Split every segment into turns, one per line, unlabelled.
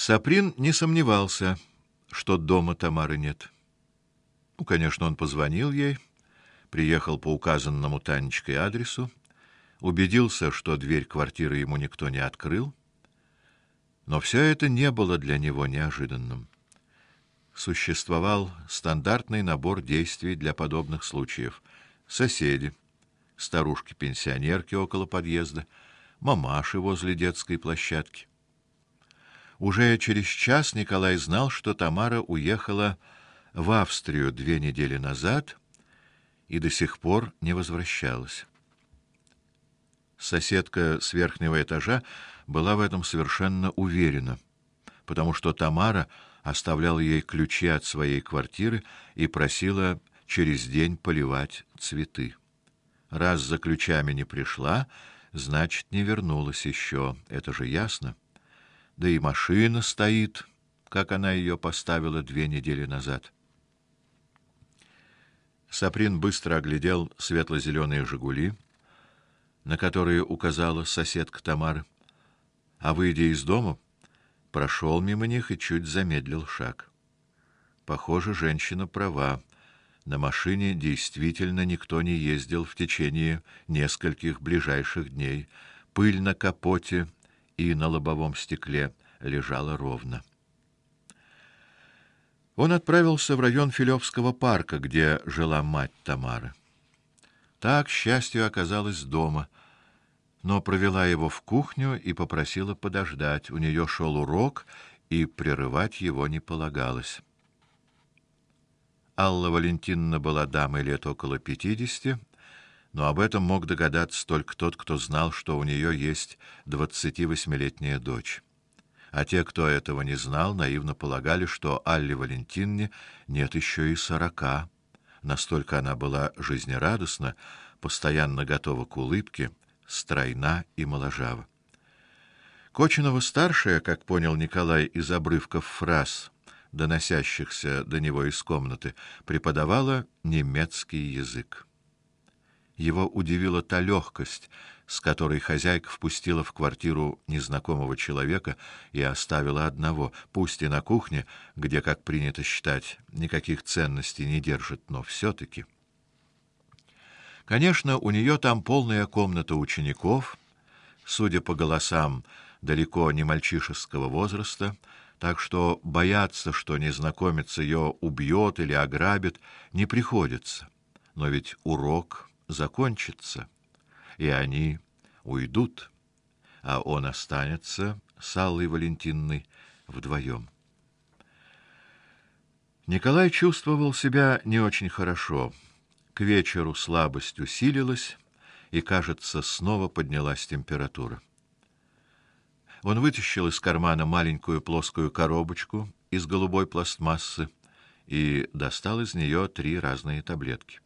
Саприн не сомневался, что дома Тамары нет. Ну, конечно, он позвонил ей, приехал по указанному Танечкой адресу, убедился, что дверь квартиры ему никто не открыл, но все это не было для него неожиданным. Существовал стандартный набор действий для подобных случаев: соседи, старушки-пенсионерки около подъезда, мамаши возле детской площадки. Уже через час Николай знал, что Тамара уехала в Австрию две недели назад и до сих пор не возвращалась. Соседка с верхнего этажа была в этом совершенно уверена, потому что Тамара оставляла ей ключи от своей квартиры и просила через день поливать цветы. Раз за ключами не пришла, значит, не вернулась еще. Это же ясно да и машина стоит, как она ее поставила две недели назад. Саприн быстро оглядел светло зеленые Жигули, на которые указала соседка Тамара, а выйдя из дома, прошел мимо них и чуть замедлил шаг. Похоже, женщина права. На машине действительно никто не ездил в течение нескольких ближайших дней. Пыль на капоте и на лобовом стекле лежала ровно. Он отправился в район Филевского парка, где жила мать Тамары. Так, счастью, оказалась дома, но провела его в кухню и попросила подождать. У нее шел урок, и прерывать его не полагалось. Алла Валентиновна была дамой лет около пятидесяти, но об этом мог догадаться только тот, кто знал, что у нее есть двадцативосьмилетняя дочь. А те, кто этого не знал, наивно полагали, что Алле Валентиновне нет еще и сорока. Настолько она была жизнерадостна, постоянно готова к улыбке, стройна и моложава. Кочинова старшая, как понял Николай из обрывков фраз, доносящихся до него из комнаты, преподавала немецкий язык. Его удивила та легкость, с которой хозяйка впустила в квартиру незнакомого человека и оставила одного, пусть и на кухне, где, как принято считать, никаких ценностей не держит, но все таки Конечно, у нее там полная комната учеников, судя по голосам, далеко не мальчишеского возраста, так что бояться, что незнакомец ее убьет или ограбит, не приходится. Но ведь урок закончится, и они уйдут, а он останется с Аллой Валентинной вдвоем. Николай чувствовал себя не очень хорошо. К вечеру слабость усилилась, и, кажется, снова поднялась температура. Он вытащил из кармана маленькую плоскую коробочку из голубой пластмассы и достал из нее три разные таблетки.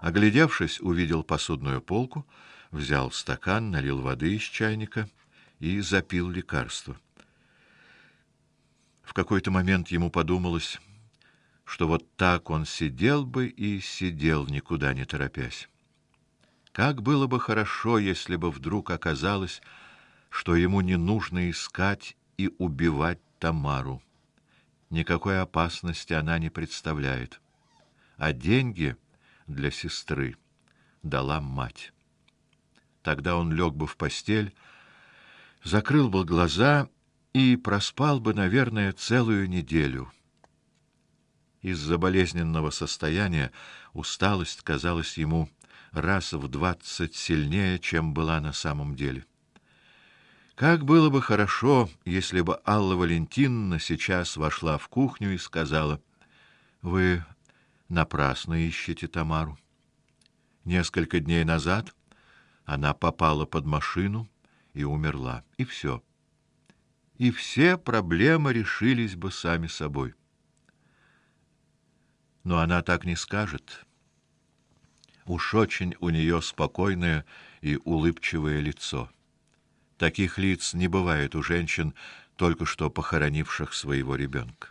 Оглядевшись, увидел посудную полку, взял стакан, налил воды из чайника и запил лекарство. В какой-то момент ему подумалось, что вот так он сидел бы и сидел, никуда не торопясь. Как было бы хорошо, если бы вдруг оказалось, что ему не нужно искать и убивать Тамару. Никакой опасности она не представляет. А деньги для сестры дала мать. Тогда он лег бы в постель, закрыл бы глаза и проспал бы, наверное, целую неделю. Из-за болезненного состояния усталость казалась ему раз в двадцать сильнее, чем была на самом деле. Как было бы хорошо, если бы Алла Валентиновна сейчас вошла в кухню и сказала: "Вы напрасно ищете Тамару. Несколько дней назад она попала под машину и умерла, и все. И все проблемы решились бы сами собой. Но она так не скажет. Уж очень у нее спокойное и улыбчивое лицо. Таких лиц не бывает у женщин, только что похоронивших своего ребенка.